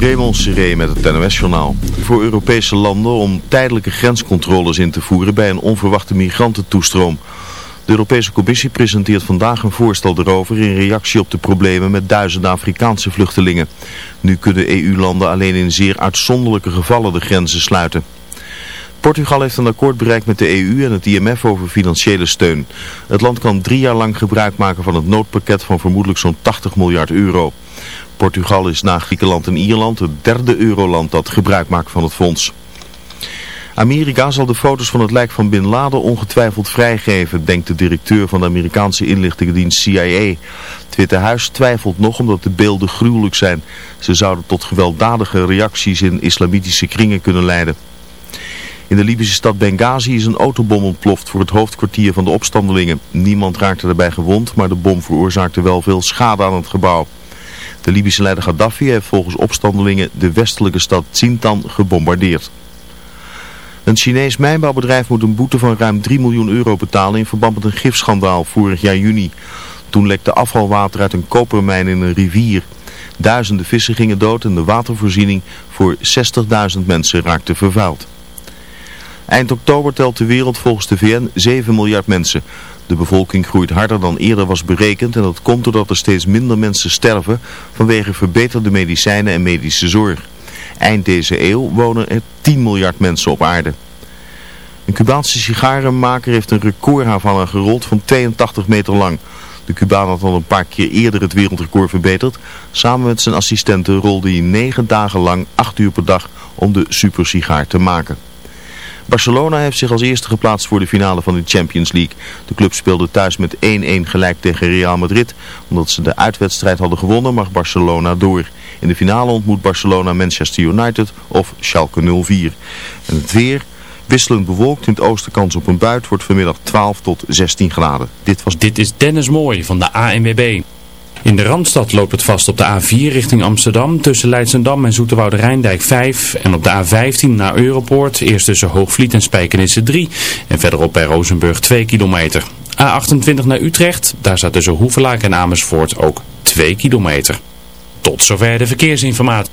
Raymond Seré met het NOS-journaal. Voor Europese landen om tijdelijke grenscontroles in te voeren bij een onverwachte migrantentoestroom. De Europese Commissie presenteert vandaag een voorstel erover in reactie op de problemen met duizenden Afrikaanse vluchtelingen. Nu kunnen EU-landen alleen in zeer uitzonderlijke gevallen de grenzen sluiten. Portugal heeft een akkoord bereikt met de EU en het IMF over financiële steun. Het land kan drie jaar lang gebruik maken van het noodpakket van vermoedelijk zo'n 80 miljard euro. Portugal is na Griekenland en Ierland het derde euroland dat gebruik maakt van het fonds. Amerika zal de foto's van het lijk van Bin Laden ongetwijfeld vrijgeven, denkt de directeur van de Amerikaanse inlichtingendienst CIA. Het Witte Huis twijfelt nog omdat de beelden gruwelijk zijn. Ze zouden tot gewelddadige reacties in islamitische kringen kunnen leiden. In de Libische stad Benghazi is een autobom ontploft voor het hoofdkwartier van de opstandelingen. Niemand raakte daarbij gewond, maar de bom veroorzaakte wel veel schade aan het gebouw. De Libische leider Gaddafi heeft volgens opstandelingen de westelijke stad Zintan gebombardeerd. Een Chinees mijnbouwbedrijf moet een boete van ruim 3 miljoen euro betalen in verband met een gifschandaal vorig jaar juni. Toen lekte afvalwater uit een kopermijn in een rivier. Duizenden vissen gingen dood en de watervoorziening voor 60.000 mensen raakte vervuild. Eind oktober telt de wereld volgens de VN 7 miljard mensen. De bevolking groeit harder dan eerder was berekend en dat komt doordat er steeds minder mensen sterven vanwege verbeterde medicijnen en medische zorg. Eind deze eeuw wonen er 10 miljard mensen op aarde. Een Cubaanse sigarenmaker heeft een recordhavanna gerold van 82 meter lang. De Cubaan had al een paar keer eerder het wereldrecord verbeterd. Samen met zijn assistenten rolde hij 9 dagen lang 8 uur per dag om de supersigaar te maken. Barcelona heeft zich als eerste geplaatst voor de finale van de Champions League. De club speelde thuis met 1-1 gelijk tegen Real Madrid. Omdat ze de uitwedstrijd hadden gewonnen mag Barcelona door. In de finale ontmoet Barcelona Manchester United of Schalke 04. En het weer... Wisselend bewolkt in het oosten kans op een buit wordt vanmiddag 12 tot 16 graden. Dit, was... Dit is Dennis Mooi van de ANWB. In de Randstad loopt het vast op de A4 richting Amsterdam tussen Leidsendam en Zoeterwoude Rijndijk 5 en op de A15 naar Europoort eerst tussen Hoogvliet en Spijkenisse 3 en verderop bij Rozenburg 2 kilometer. A28 naar Utrecht, daar staat tussen Hoevelaak en Amersfoort ook 2 kilometer. Tot zover de verkeersinformatie.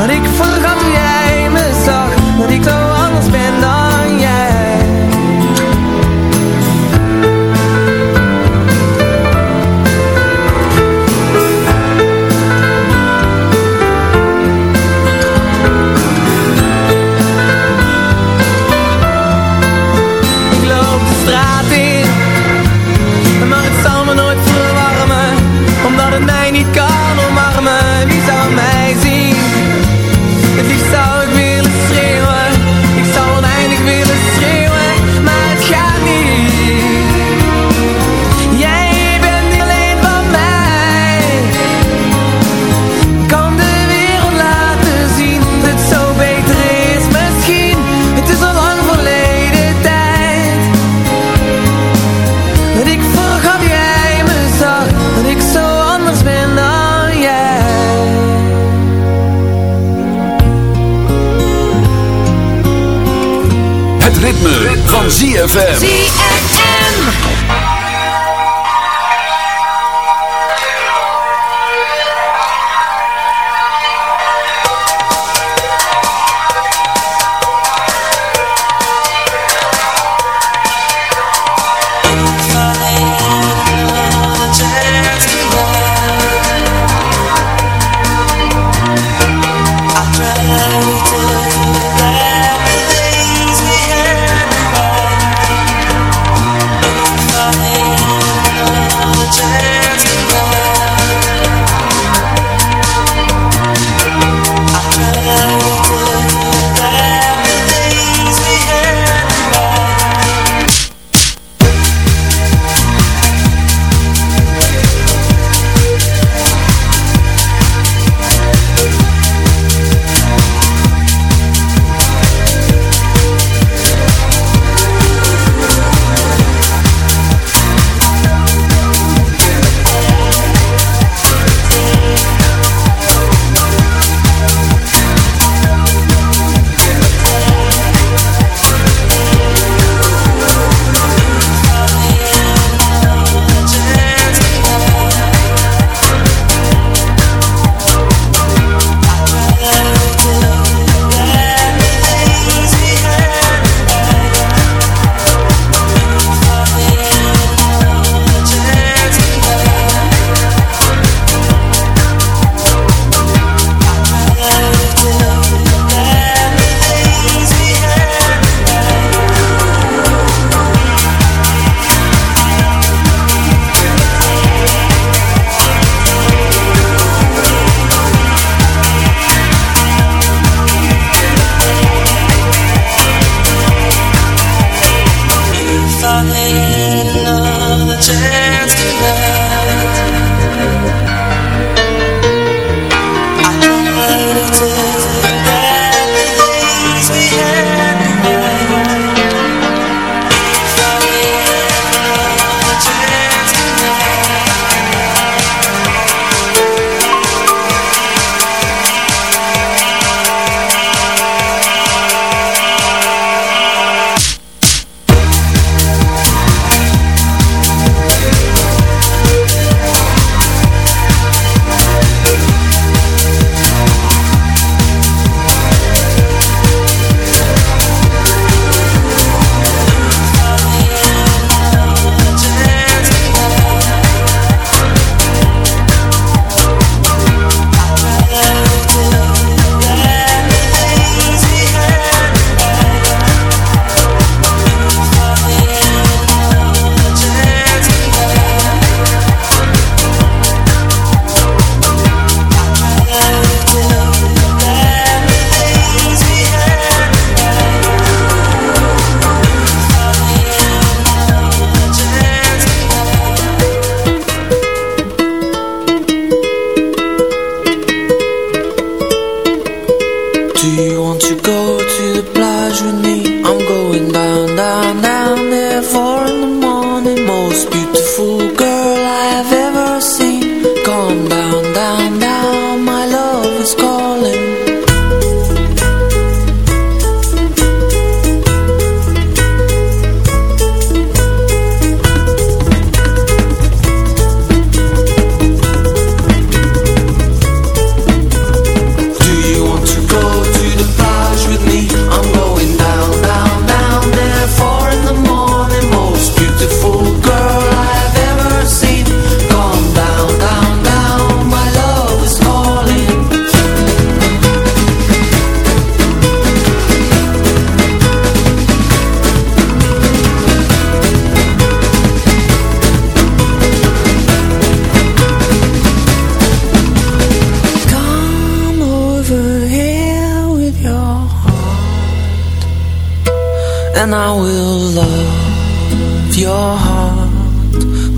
dat ik vooraf jij me zag, dat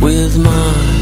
And I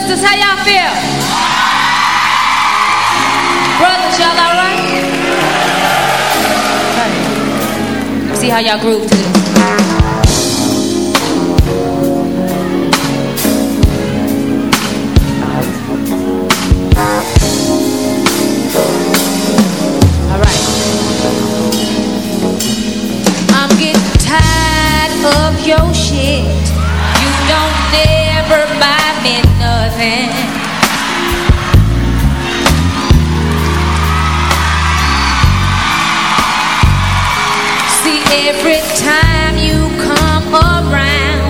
sisters, how y'all feel? Brothers, y'all all right? All right. See how y'all groove today. All right. I'm getting tired of your shit See, every time you come around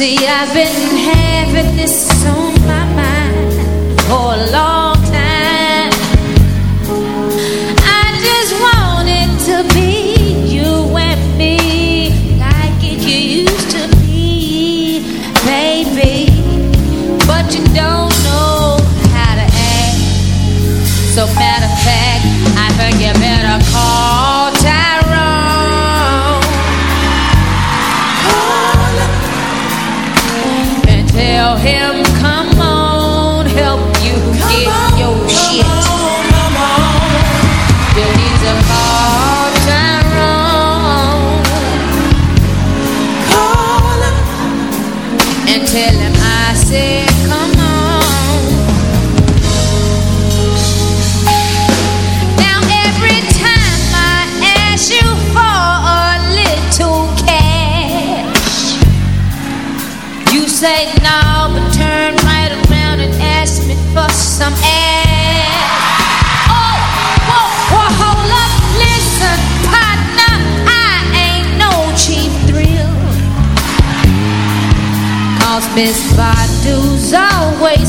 See, I've been having this on my mind for a long time. I just to be you and me, like it used to be, baby. But you don't know how to act. So matter of fact, I forgive. you. Miss Badu's always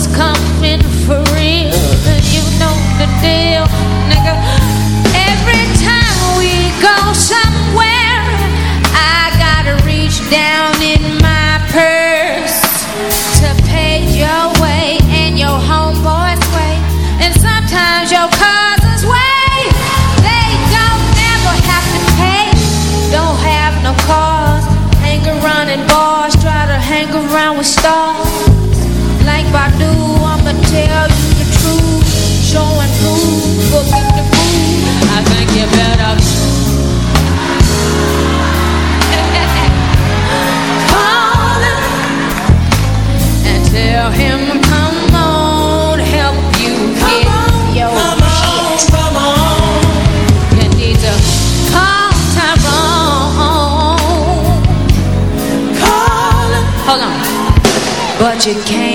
you can't.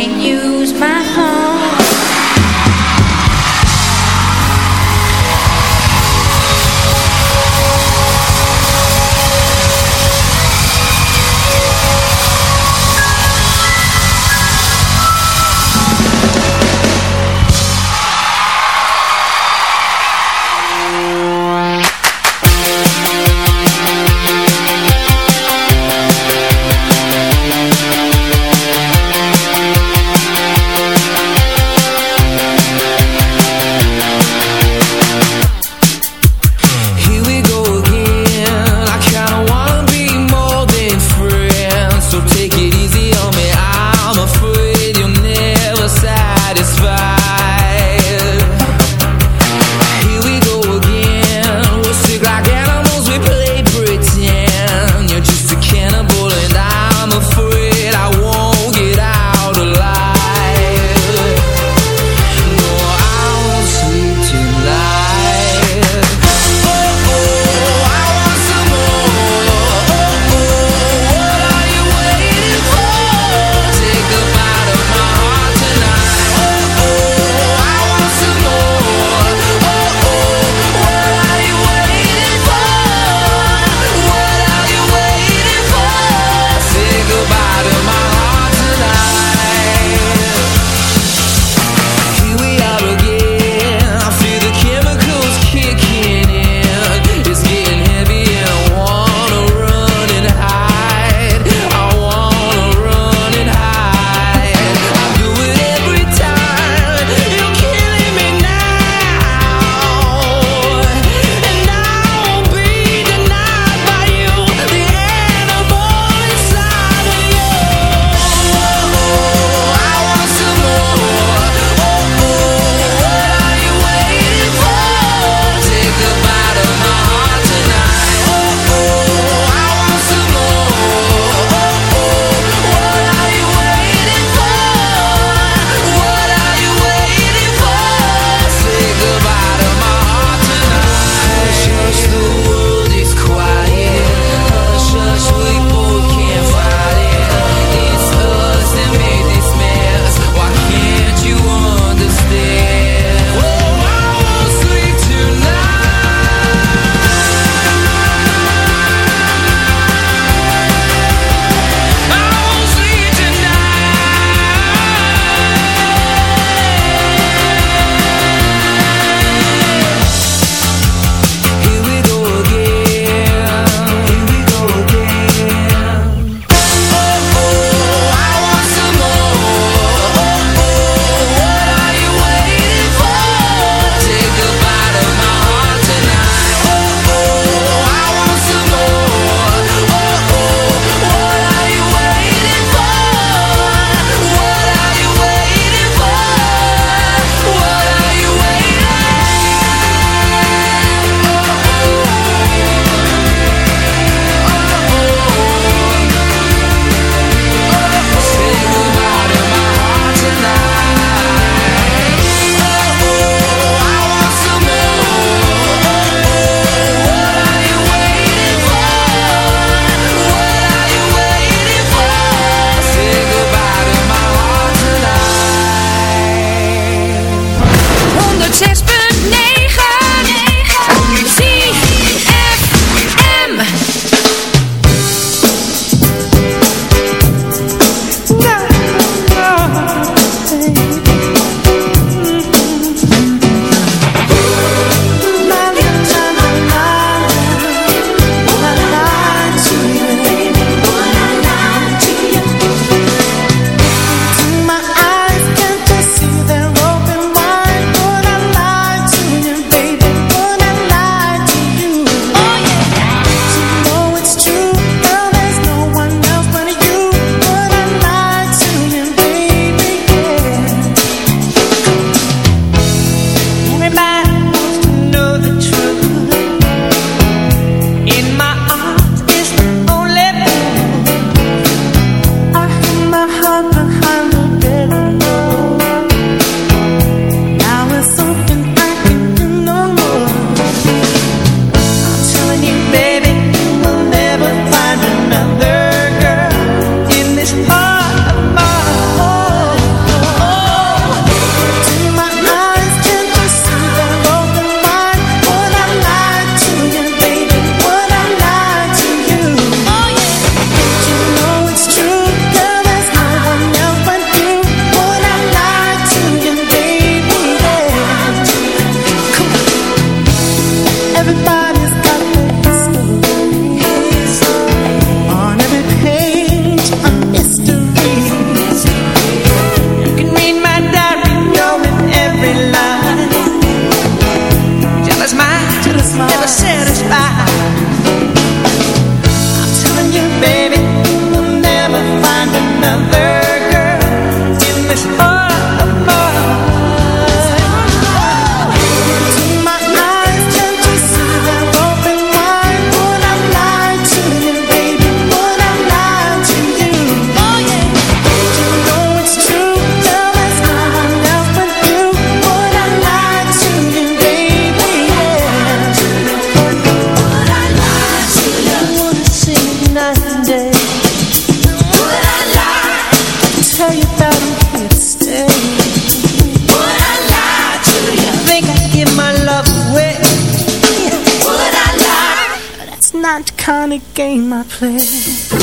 Kind my game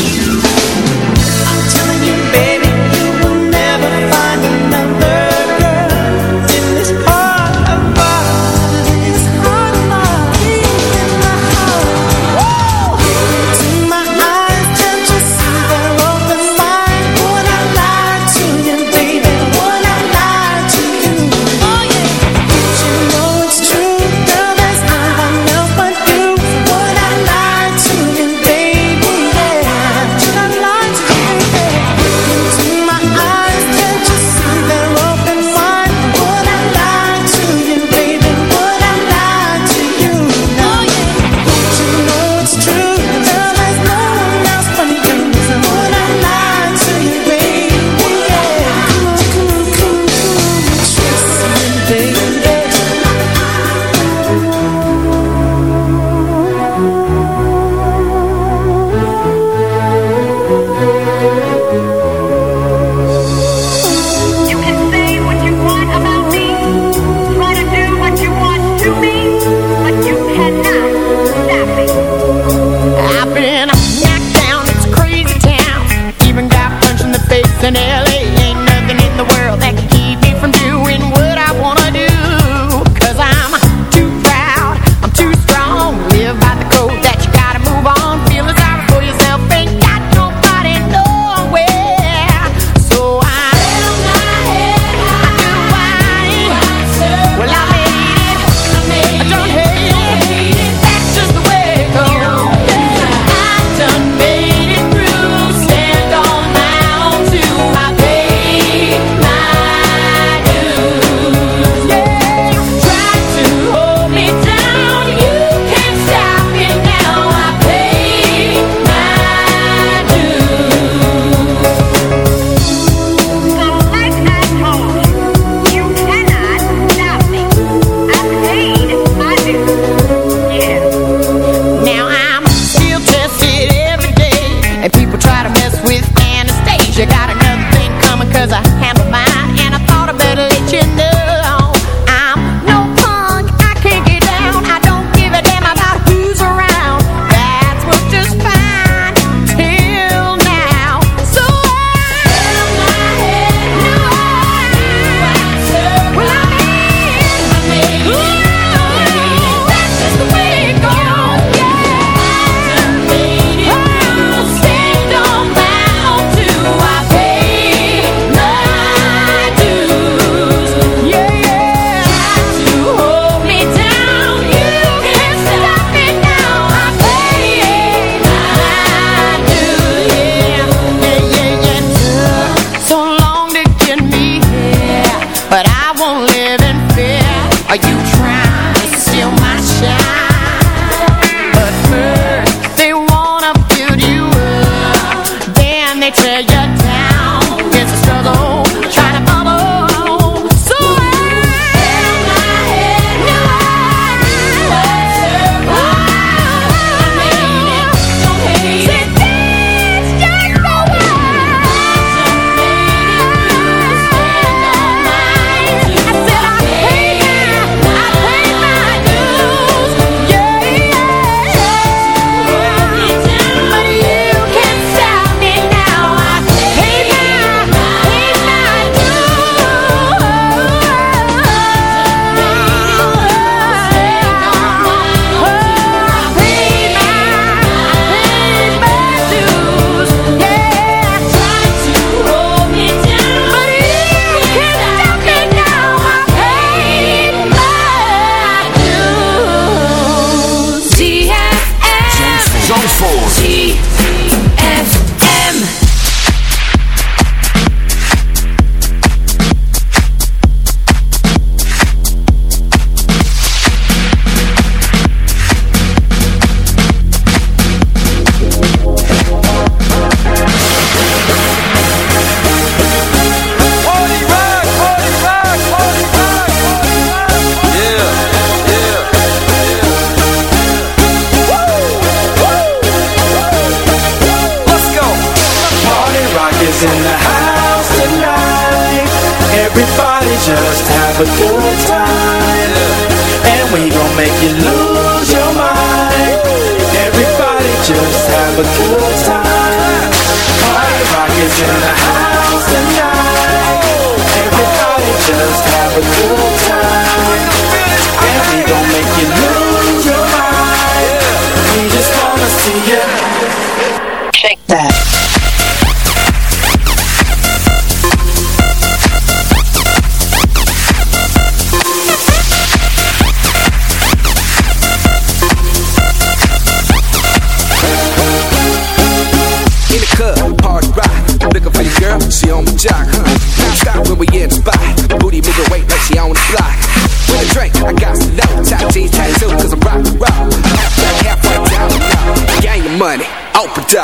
like that.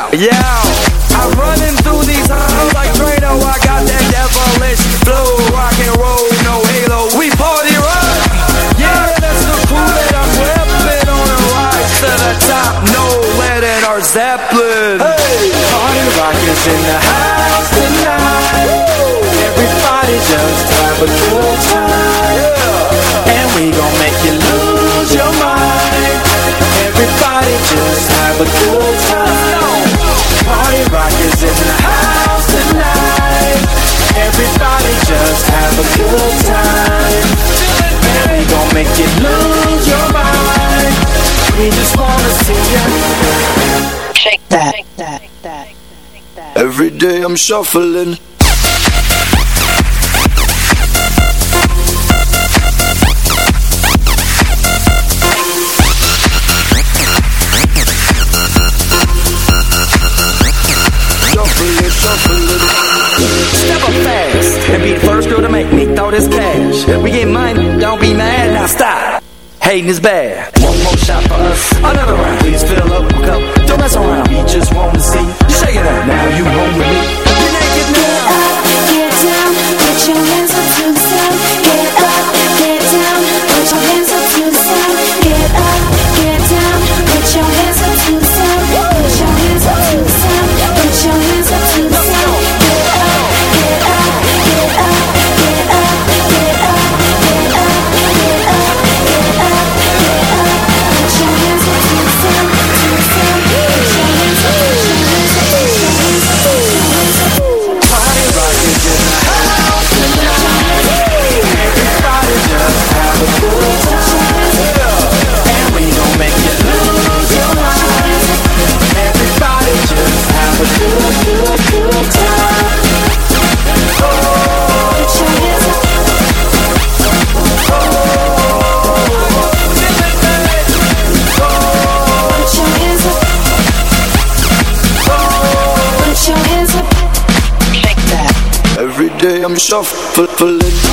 out. Yeah, I'm running through these halls like Trado. I got that devilish flow, rock and roll, no halo. We party rock. Yeah, that's the cool that I'm whipping on a rise to the top. No letting our Zeppelin. Hey, party rock is in the house tonight. Everybody just have a make you lose your mind. We just wanna see you shake that. that, that, Every day I'm shuffling. Shuffling, shuffling. Step up fast and be the first girl to make me throw this cash. We get money, don't be mad hating is bad. One more shot for us, another round. Please fill up a cup, don't mess around. We just wanna see you shaking up. Now you home with me. shuffle it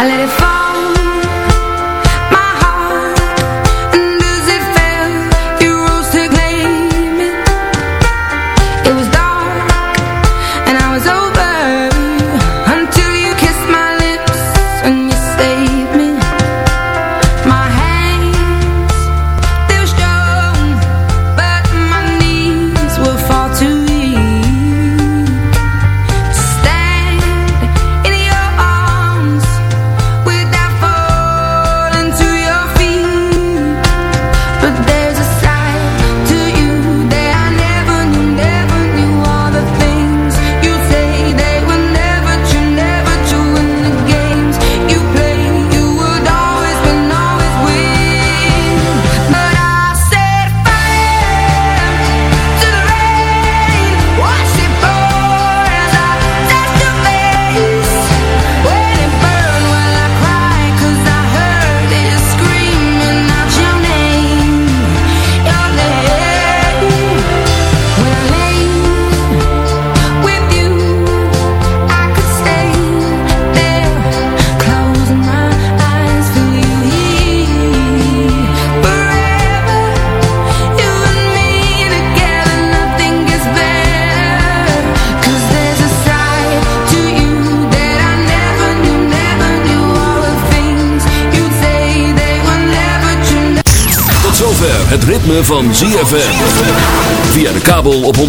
I let it fall.